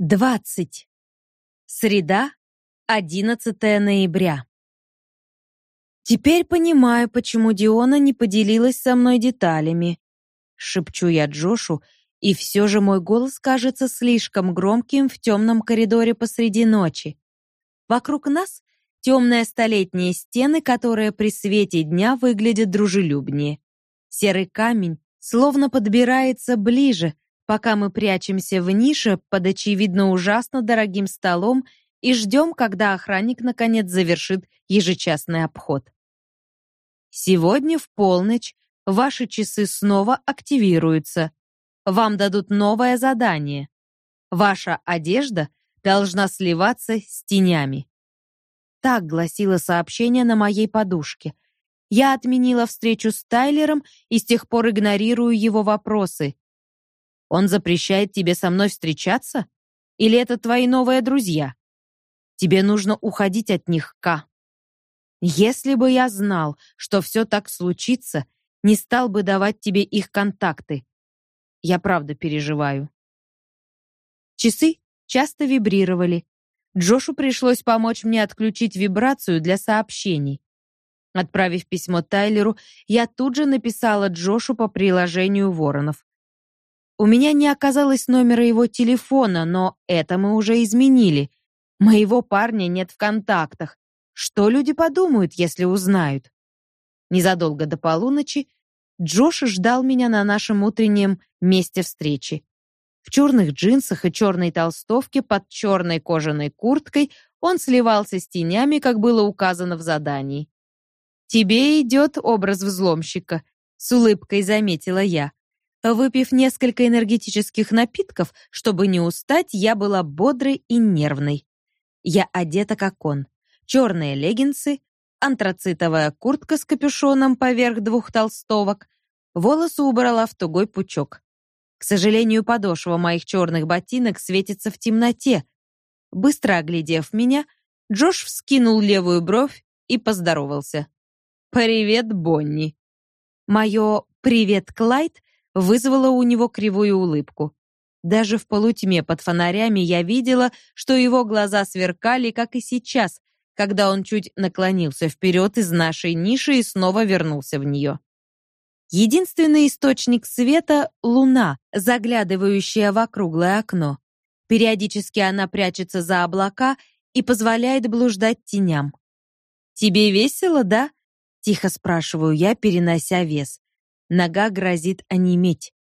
20. Среда, 11 ноября. Теперь понимаю, почему Диона не поделилась со мной деталями. Шепчу я Джошу, и все же мой голос кажется слишком громким в темном коридоре посреди ночи. Вокруг нас темные столетние стены, которые при свете дня выглядят дружелюбнее. Серый камень словно подбирается ближе, пока мы прячемся в нише под очевидно ужасно дорогим столом и ждем, когда охранник наконец завершит ежечасный обход. Сегодня в полночь ваши часы снова активируются. Вам дадут новое задание. Ваша одежда должна сливаться с тенями. Так гласило сообщение на моей подушке. Я отменила встречу с Тайлером и с тех пор игнорирую его вопросы. Он запрещает тебе со мной встречаться? Или это твои новые друзья? Тебе нужно уходить от них, К. Если бы я знал, что все так случится, не стал бы давать тебе их контакты. Я правда переживаю. Часы часто вибрировали. Джошу пришлось помочь мне отключить вибрацию для сообщений. Отправив письмо Тайлеру, я тут же написала Джошу по приложению Воронов. У меня не оказалось номера его телефона, но это мы уже изменили. Моего парня нет в контактах. Что люди подумают, если узнают? Незадолго до полуночи Джош ждал меня на нашем утреннем месте встречи. В черных джинсах и черной толстовке под черной кожаной курткой он сливался с тенями, как было указано в задании. «Тебе идет образ взломщика», — с улыбкой заметила я. Выпив несколько энергетических напитков, чтобы не устать, я была бодрой и нервной. Я одета как он. Черные леггинсы, антрацитовая куртка с капюшоном поверх двух толстовок, волосы убрала в тугой пучок. К сожалению, подошва моих черных ботинок светится в темноте. Быстро оглядев меня, Джош вскинул левую бровь и поздоровался. «Привет, Бонни». Мое «Привет, Клайд» вызвало у него кривую улыбку. Даже в полутьме под фонарями я видела, что его глаза сверкали, как и сейчас, когда он чуть наклонился вперед из нашей ниши и снова вернулся в нее. Единственный источник света — луна, заглядывающая в округлое окно. Периодически она прячется за облака и позволяет блуждать теням. «Тебе весело, да?» — тихо спрашиваю я, перенося вес. Нога грозит онеметь.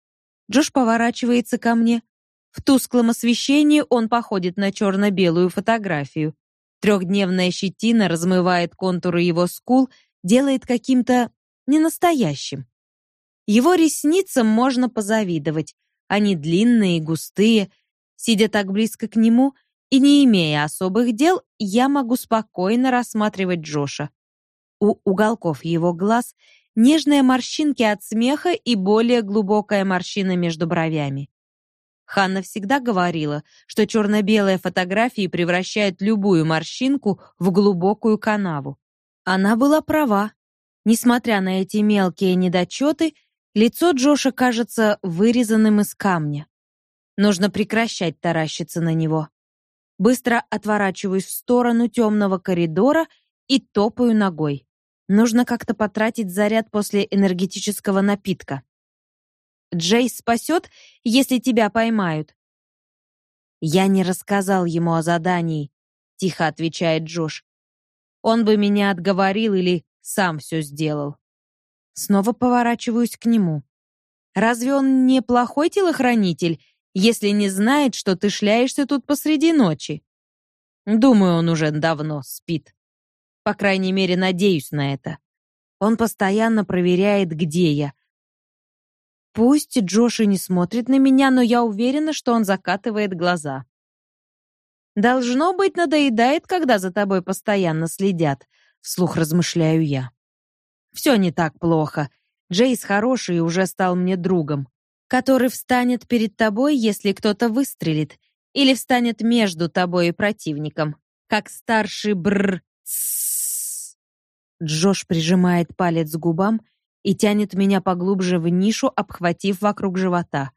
Джош поворачивается ко мне. В тусклом освещении он походит на черно-белую фотографию. Трехдневная щетина размывает контуры его скул, делает каким-то ненастоящим. Его ресницам можно позавидовать. Они длинные и густые. Сидя так близко к нему и не имея особых дел, я могу спокойно рассматривать Джоша. У уголков его глаз нежные морщинки от смеха и более глубокая морщина между бровями. Ханна всегда говорила, что черно-белые фотографии превращают любую морщинку в глубокую канаву. Она была права. Несмотря на эти мелкие недочеты, лицо Джоша кажется вырезанным из камня. Нужно прекращать таращиться на него. Быстро отворачиваюсь в сторону темного коридора и топаю ногой. Нужно как-то потратить заряд после энергетического напитка. Джей спасет, если тебя поймают. Я не рассказал ему о задании, тихо отвечает Джош. Он бы меня отговорил или сам все сделал. Снова поворачиваюсь к нему. Разве он не плохой телохранитель, если не знает, что ты шляешься тут посреди ночи? Думаю, он уже давно спит. По крайней мере, надеюсь на это. Он постоянно проверяет, где я. Пусть Джош и не смотрит на меня, но я уверена, что он закатывает глаза. Должно быть, надоедает, когда за тобой постоянно следят, вслух размышляю я. Все не так плохо. Джейс хороший и уже стал мне другом, который встанет перед тобой, если кто-то выстрелит, или встанет между тобой и противником, как старший бр. Джош прижимает палец к губам и тянет меня поглубже в нишу, обхватив вокруг живота.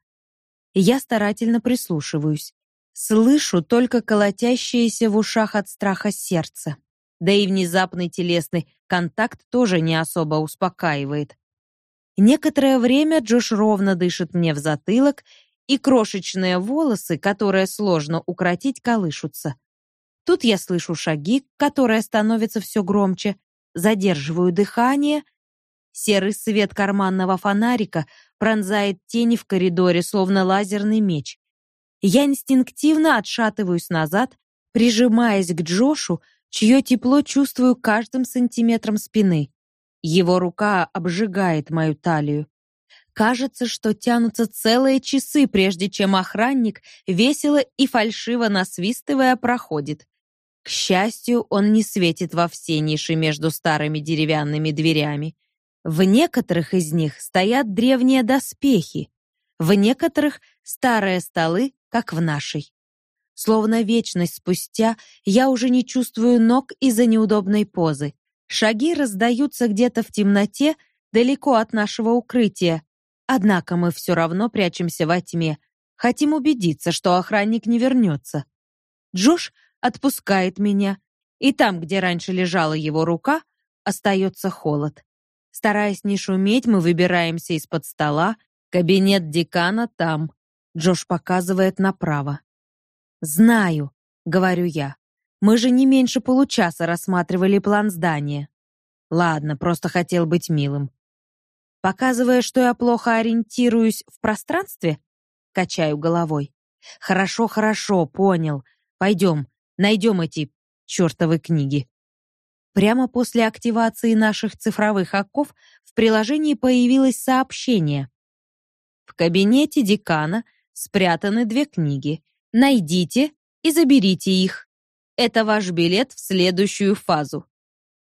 Я старательно прислушиваюсь. Слышу только колотящееся в ушах от страха сердце. Да и внезапный телесный контакт тоже не особо успокаивает. Некоторое время Джош ровно дышит мне в затылок, и крошечные волосы, которые сложно укротить, колышутся. Тут я слышу шаги, которые становятся все громче, задерживаю дыхание. Серый свет карманного фонарика пронзает тени в коридоре, словно лазерный меч. Я инстинктивно отшатываюсь назад, прижимаясь к Джошу, чье тепло чувствую каждым сантиметром спины. Его рука обжигает мою талию. Кажется, что тянутся целые часы, прежде чем охранник весело и фальшиво насвистывая проходит. К счастью, он не светит во все ниши между старыми деревянными дверями. В некоторых из них стоят древние доспехи, в некоторых старые столы, как в нашей. Словно вечность спустя, я уже не чувствую ног из-за неудобной позы. Шаги раздаются где-то в темноте, далеко от нашего укрытия. Однако мы все равно прячемся во тьме, хотим убедиться, что охранник не вернется. Джош отпускает меня, и там, где раньше лежала его рука, остается холод. Стараясь не шуметь, мы выбираемся из-под стола. Кабинет декана там. Джош показывает направо. Знаю, говорю я. Мы же не меньше получаса рассматривали план здания. Ладно, просто хотел быть милым. Показывая, что я плохо ориентируюсь в пространстве, качаю головой. Хорошо, хорошо, понял. Пойдем, найдем эти чертовы книги. Прямо после активации наших цифровых оков в приложении появилось сообщение. В кабинете декана спрятаны две книги. Найдите и заберите их. Это ваш билет в следующую фазу.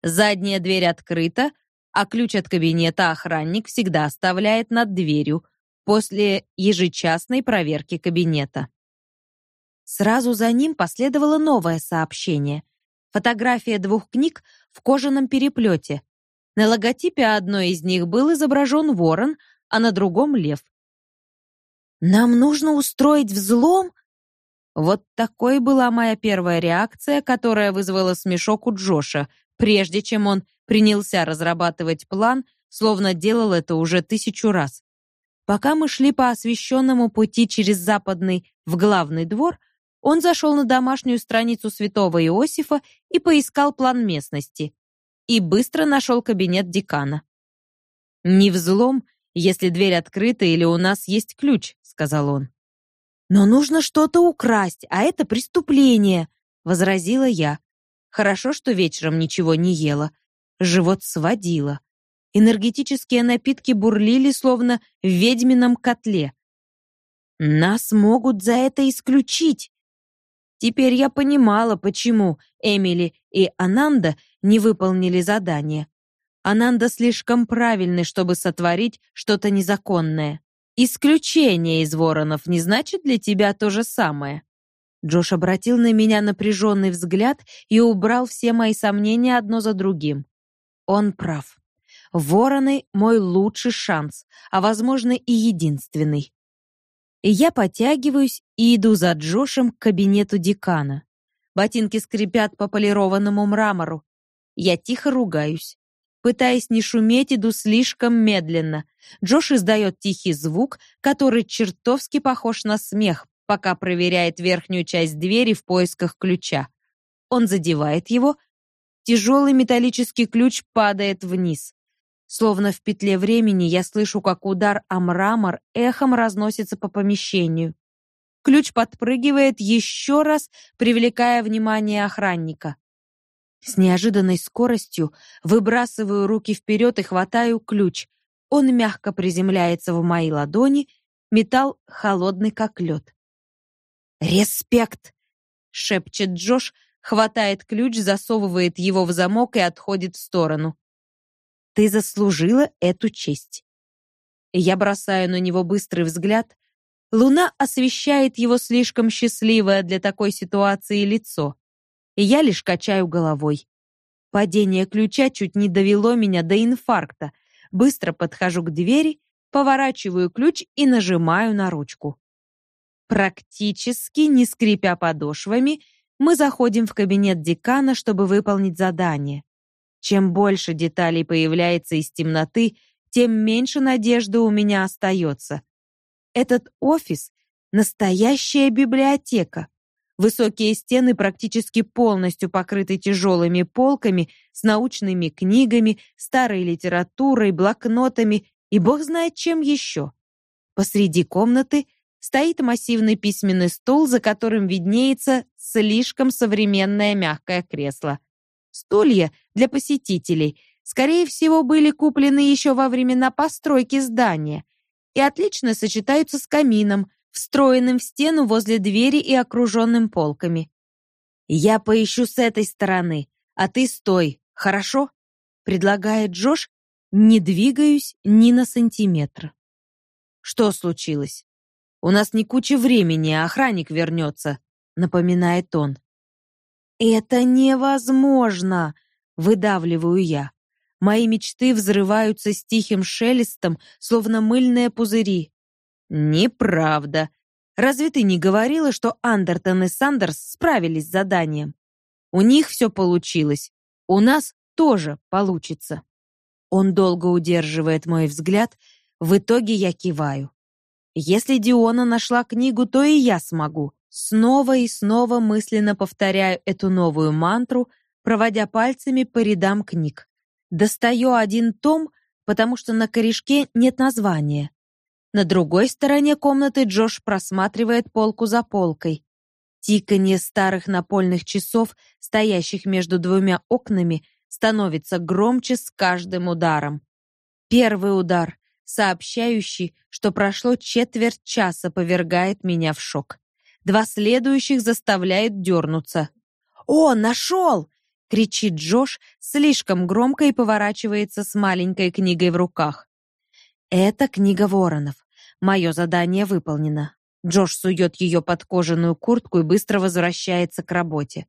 Задняя дверь открыта, а ключ от кабинета охранник всегда оставляет над дверью после ежечасной проверки кабинета. Сразу за ним последовало новое сообщение. Фотография двух книг в кожаном переплете. На логотипе одной из них был изображен ворон, а на другом лев. Нам нужно устроить взлом, вот такой была моя первая реакция, которая вызвала смешок у Джоша, прежде чем он принялся разрабатывать план, словно делал это уже тысячу раз. Пока мы шли по освещенному пути через западный в главный двор, он зашел на домашнюю страницу святого Иосифа и поискал план местности. И быстро нашел кабинет декана. «Не взлом, если дверь открыта или у нас есть ключ», — сказал он. Но нужно что-то украсть, а это преступление, возразила я. Хорошо, что вечером ничего не ела. Живот сводило. Энергетические напитки бурлили словно в ведьмином котле. Нас могут за это исключить. Теперь я понимала, почему Эмили и Ананда не выполнили задание. Ананда слишком правильный, чтобы сотворить что-то незаконное. Исключение из воронов не значит для тебя то же самое. Джош обратил на меня напряженный взгляд и убрал все мои сомнения одно за другим. Он прав. Вороны мой лучший шанс, а возможно и единственный. Я подтягиваюсь и иду за Джошем к кабинету декана. Ботинки скрипят по полированному мрамору. Я тихо ругаюсь. Пытаясь не шуметь, иду слишком медленно. Джош издает тихий звук, который чертовски похож на смех, пока проверяет верхнюю часть двери в поисках ключа. Он задевает его. Тяжелый металлический ключ падает вниз. Словно в петле времени я слышу, как удар о мрамор эхом разносится по помещению. Ключ подпрыгивает еще раз, привлекая внимание охранника. С неожиданной скоростью выбрасываю руки вперед и хватаю ключ. Он мягко приземляется в мои ладони, металл холодный как лед. «Респект!» — шепчет Джош, хватает ключ, засовывает его в замок и отходит в сторону. «Ты заслужила эту честь». Я бросаю на него быстрый взгляд. Луна освещает его слишком счастливое для такой ситуации лицо я лишь качаю головой. Падение ключа чуть не довело меня до инфаркта. Быстро подхожу к двери, поворачиваю ключ и нажимаю на ручку. Практически не скрипя подошвами, мы заходим в кабинет декана, чтобы выполнить задание. Чем больше деталей появляется из темноты, тем меньше надежды у меня остается. Этот офис настоящая библиотека. Высокие стены практически полностью покрыты тяжелыми полками с научными книгами, старой литературой, блокнотами и бог знает чем еще. Посреди комнаты стоит массивный письменный стол, за которым виднеется слишком современное мягкое кресло. Стулья для посетителей, скорее всего, были куплены еще во времена постройки здания и отлично сочетаются с камином, встроенным в стену возле двери и окруженным полками. «Я поищу с этой стороны, а ты стой, хорошо?» предлагает Джош, не двигаюсь ни на сантиметр. «Что случилось?» У нас не куча времени, а охранник вернется», — напоминает он. «Это невозможно!» — выдавливаю я. Мои мечты взрываются с тихим шелестом, словно мыльные пузыри. «Неправда. Разве ты не говорила, что Андертон и Сандерс справились с заданием? У них все получилось. У нас тоже получится». Он долго удерживает мой взгляд, в итоге я киваю. Если Диона нашла книгу, то и я смогу. Снова и снова мысленно повторяю эту новую мантру, проводя пальцами по рядам книг. Достаю один том, потому что на корешке нет названия. На другой стороне комнаты Джош просматривает полку за полкой. Тиканье старых напольных часов, стоящих между двумя окнами, становится громче с каждым ударом. Первый удар сообщающий, что прошло четверть часа, повергает меня в шок. Два следующих заставляют дернуться. «О, нашел!» — кричит Джош слишком громко и поворачивается с маленькой книгой в руках. «Это книга воронов. Мое задание выполнено». Джош сует ее под кожаную куртку и быстро возвращается к работе.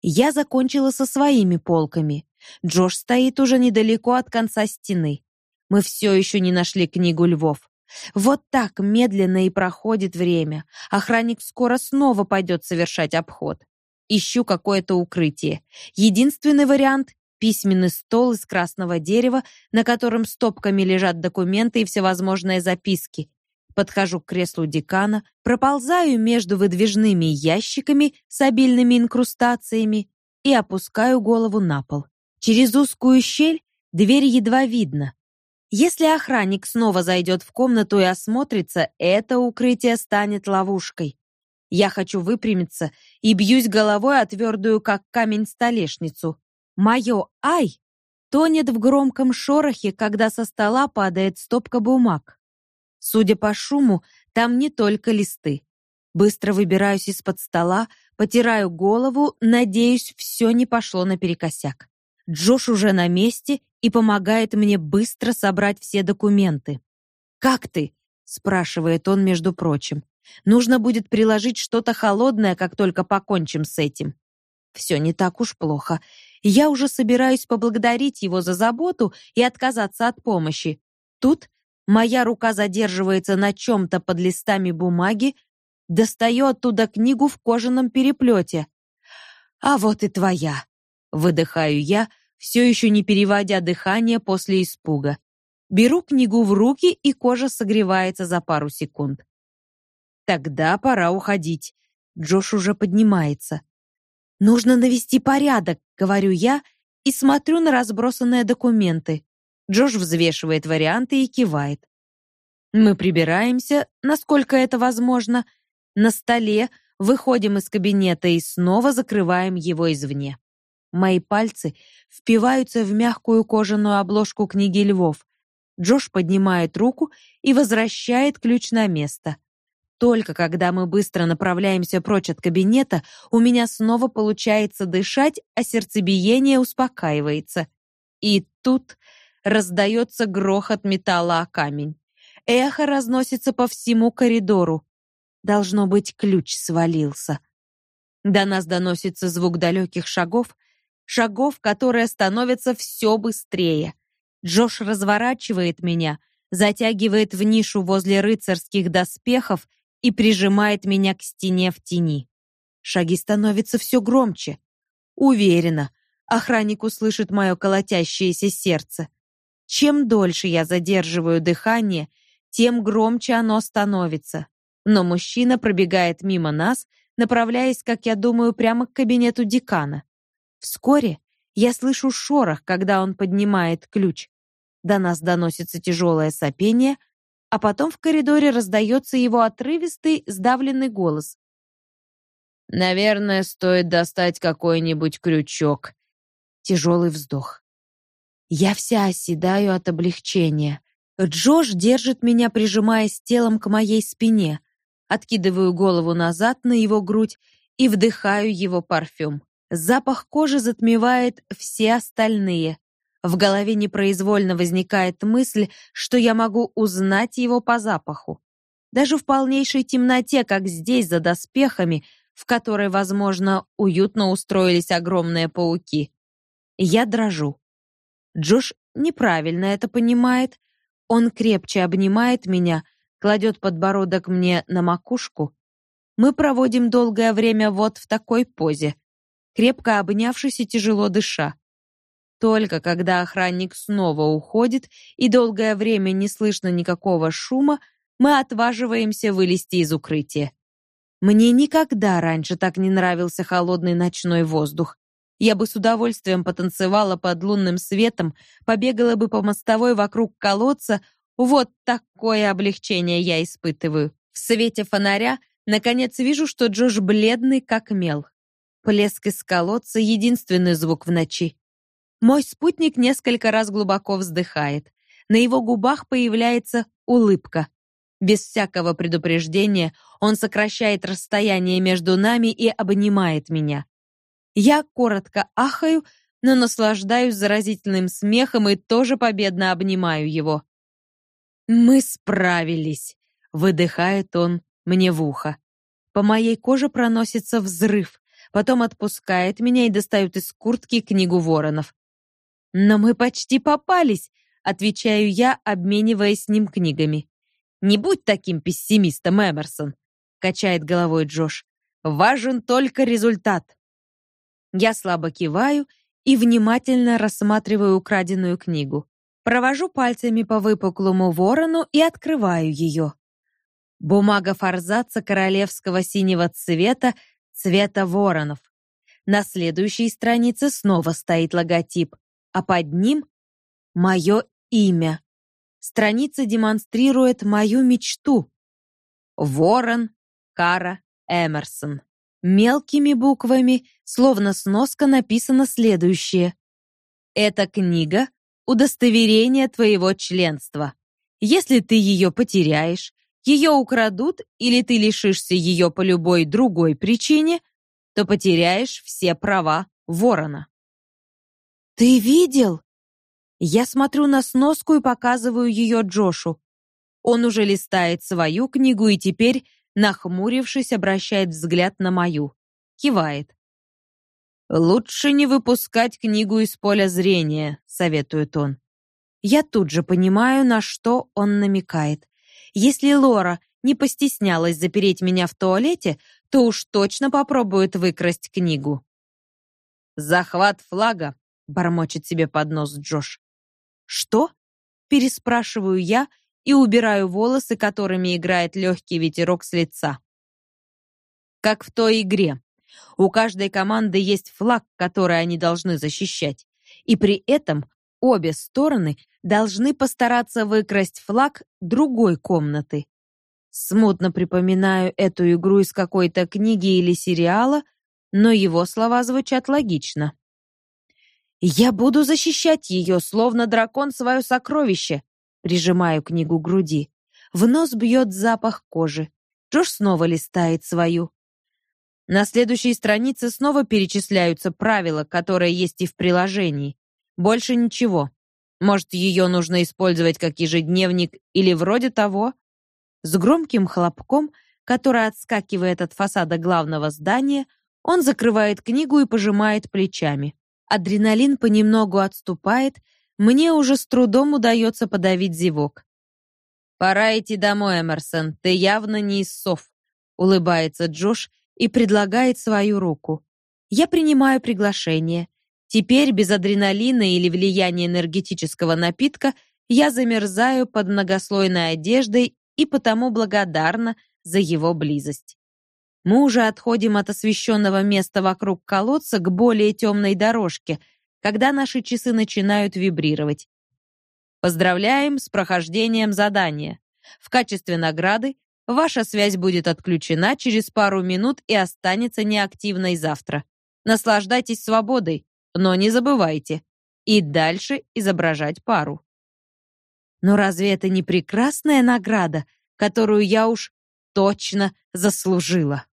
Я закончила со своими полками. Джош стоит уже недалеко от конца стены. Мы все еще не нашли книгу львов. Вот так медленно и проходит время. Охранник скоро снова пойдет совершать обход. Ищу какое-то укрытие. Единственный вариант — письменный стол из красного дерева, на котором стопками лежат документы и всевозможные записки. Подхожу к креслу декана, проползаю между выдвижными ящиками с обильными инкрустациями и опускаю голову на пол. Через узкую щель дверь едва видно, если охранник снова зайдет в комнату и осмотрится, это укрытие станет ловушкой. Я хочу выпрямиться и бьюсь головой о твердую, как камень, столешницу. Мое «ай» тонет в громком шорохе, когда со стола падает стопка бумаг. Судя по шуму, там не только листы. Быстро выбираюсь из-под стола, потираю голову, надеюсь, все не пошло наперекосяк. Джош уже на месте и помогает мне быстро собрать все документы. «Как ты?» — спрашивает он, между прочим. «Нужно будет приложить что-то холодное, как только покончим с этим». Все не так уж плохо. Я уже собираюсь поблагодарить его за заботу и отказаться от помощи. Тут моя рука задерживается на чем-то под листами бумаги, достаю оттуда книгу в кожаном переплете. «А вот и твоя», — выдыхаю я, все еще не переводя дыхание после испуга. Беру книгу в руки, и кожа согревается за пару секунд. Тогда пора уходить. Джош уже поднимается. Нужно навести порядок, говорю я и смотрю на разбросанные документы. Джош взвешивает варианты и кивает. Мы прибираемся, насколько это возможно, на столе, выходим из кабинета и снова закрываем его извне. Мои пальцы впиваются в мягкую кожаную обложку книги Львов. Джош поднимает руку и возвращает ключ на место. Только когда мы быстро направляемся прочь от кабинета, у меня снова получается дышать, а сердцебиение успокаивается. И тут раздается грохот металла о камень. Эхо разносится по всему коридору. Должно быть, ключ свалился. До нас доносится звук далеких шагов, шагов, которые становятся все быстрее. Джош разворачивает меня, затягивает в нишу возле рыцарских доспехов и прижимает меня к стене в тени. Шаги становятся все громче. Уверена, охранник услышит мое колотящееся сердце. Чем дольше я задерживаю дыхание, тем громче оно становится. Но мужчина пробегает мимо нас, направляясь, как я думаю, прямо к кабинету декана. Вскоре я слышу шорох, когда он поднимает ключ. До нас доносится тяжелое сопение, а потом в коридоре раздается его отрывистый, сдавленный голос. Наверное, стоит достать какой-нибудь крючок. Тяжелый вздох. Я вся оседаю от облегчения. Джош держит меня, прижимаясь телом к моей спине. Откидываю голову назад на его грудь и вдыхаю его парфюм. Запах кожи затмевает все остальные. В голове непроизвольно возникает мысль, что я могу узнать его по запаху. Даже в полнейшей темноте, как здесь за доспехами, в которой, возможно, уютно устроились огромные пауки. Я дрожу. Джош неправильно это понимает. Он крепче обнимает меня, кладет подбородок мне на макушку. Мы проводим долгое время вот в такой позе, крепко обнявшись и тяжело дыша. Только когда охранник снова уходит и долгое время не слышно никакого шума, мы отваживаемся вылезти из укрытия. Мне никогда раньше так не нравился холодный ночной воздух. Я бы с удовольствием потанцевала под лунным светом, побегала бы по мостовой вокруг колодца. Вот такое облегчение я испытываю. В свете фонаря наконец вижу, что Джош бледный как мел. Плеск из колодца единственный звук в ночи. Мой спутник несколько раз глубоко вздыхает. На его губах появляется улыбка. Без всякого предупреждения он сокращает расстояние между нами и обнимает меня. Я коротко ахаю, но наслаждаюсь заразительным смехом и тоже победно обнимаю его. «Мы справились», — выдыхает он мне в ухо. По моей коже проносится взрыв, потом отпускает меня и достает из куртки книгу воронов. «Но мы почти попались», — отвечаю я, обмениваясь с ним книгами. «Не будь таким пессимистом, Эмерсон», — качает головой Джош. «Важен только результат». Я слабо киваю и внимательно рассматриваю украденную книгу. Провожу пальцами по выпуклому ворону и открываю ее. Бумага форзаца королевского синего цвета, цвета воронов. На следующей странице снова стоит логотип а под ним мое имя. Страница демонстрирует мою мечту. Ворон Кара Эмерсон. Мелкими буквами, словно сноска, написано следующее. Эта книга — удостоверение твоего членства. Если ты ее потеряешь, ее украдут или ты лишишься ее по любой другой причине, то потеряешь все права ворона. «Ты видел?» Я смотрю на сноску и показываю ее Джошу. Он уже листает свою книгу и теперь, нахмурившись, обращает взгляд на мою. Кивает. «Лучше не выпускать книгу из поля зрения», — советует он. Я тут же понимаю, на что он намекает. Если Лора не постеснялась запереть меня в туалете, то уж точно попробует выкрасть книгу. Захват флага бормочет себе под нос Джош. Что? переспрашиваю я и убираю волосы, которыми играет легкий ветерок с лица. Как в той игре. У каждой команды есть флаг, который они должны защищать. И при этом обе стороны должны постараться выкрасть флаг другой комнаты. Смутно припоминаю эту игру из какой-то книги или сериала, но его слова звучат логично. Я буду защищать ее, словно дракон свое сокровище. Прижимаю книгу к груди. В нос бьет запах кожи. Джош снова листает свою. На следующей странице снова перечисляются правила, которые есть и в приложении. Больше ничего. Может, ее нужно использовать как ежедневник или вроде того? С громким хлопком, который отскакивает от фасада главного здания, он закрывает книгу и пожимает плечами. Адреналин понемногу отступает, мне уже с трудом удается подавить зевок. «Пора идти домой, Эмерсон, ты явно не из сов». улыбается Джош и предлагает свою руку. Я принимаю приглашение. Теперь без адреналина или влияния энергетического напитка я замерзаю под многослойной одеждой и потому благодарна за его близость. Мы уже отходим от освещенного места вокруг колодца к более темной дорожке, когда наши часы начинают вибрировать. Поздравляем с прохождением задания. В качестве награды ваша связь будет отключена через пару минут и останется неактивной завтра. Наслаждайтесь свободой, но не забывайте и дальше изображать пару. Но разве это не прекрасная награда, которую я уж точно заслужила?